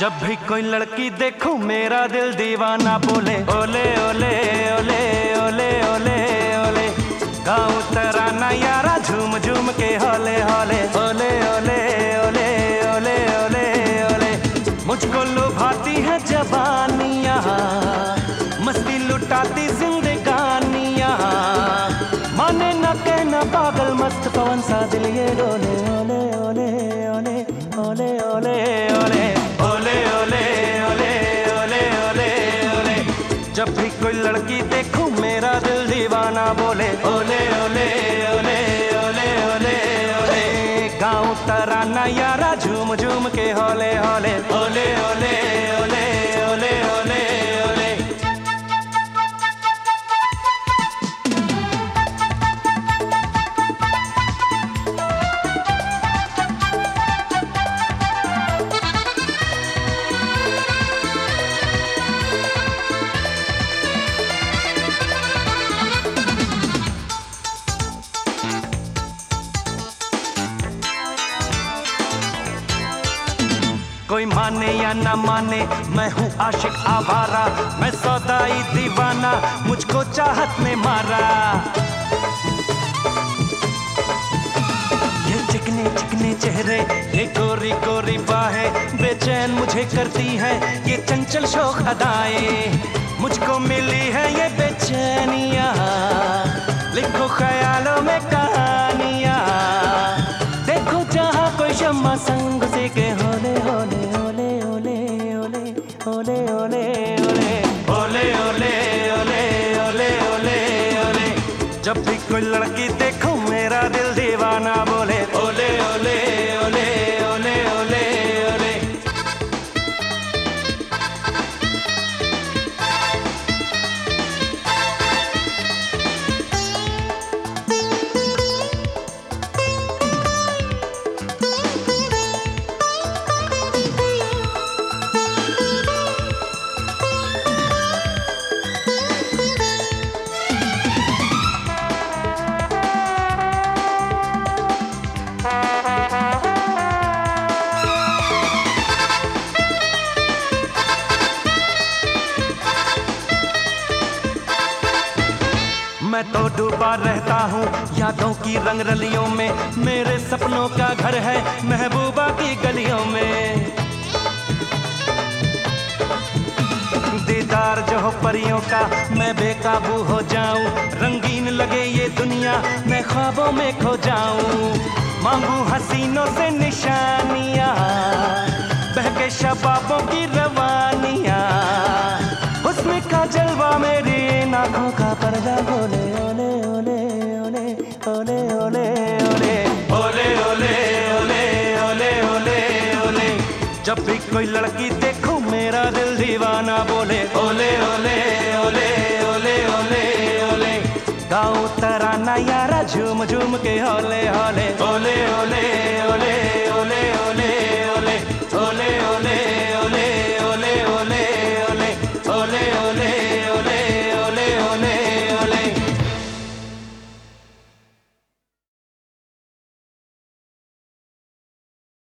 जब भी कोई लड़की देखूँ, मेरा दिल दीवाना बोले, ओले ओले ओले ओले ओले ओले। गाँव तराना यारा झूम झूम के होले होले, ओले ओले ओले ओले ओले ओले। मुझको लुभाती है जबानिया मस्ती लुटाती जिंदगानिया दीवाना बोले। ओले कोई माने या ना माने, मैं हूँ आशिक आवारा, मैं सौदाई दीवाना, मुझको चाहत ने मारा। ये चिकने चिकने चेहरे, ये गोरी गोरी बाहें, बेचैन मुझे करती है, ये चंचल शोक अदाएँ। मुझको मिली है ये बेचैनिया कोई लड़की देखो मेरा दिल दीवाना बोले। ओले ओले ओले। मैं तो डूबा रहता हूँ यादों की रंग रलियों में। मेरे सपनों का घर है महबूबा की गलियों में। दीदार जो हो परियों का मैं बेकाबू हो जाऊँ। रंगीन लगे ये दुनिया मैं ख्वाबों में खो जाऊँ। मांगू हसीनों से निशानियाँ, बहके शबाबों की रवानियाँ। हुस्न का जलवा मेरी ओले ओले ओले ओले ओले ओले ओले ओले जब भी कोई लड़की देखो मेरा दिल दीवाना बोले ओले ओले ओले ओले ओले ओले गाँव तराना यारा झूम झूम के होले होले ओले ओले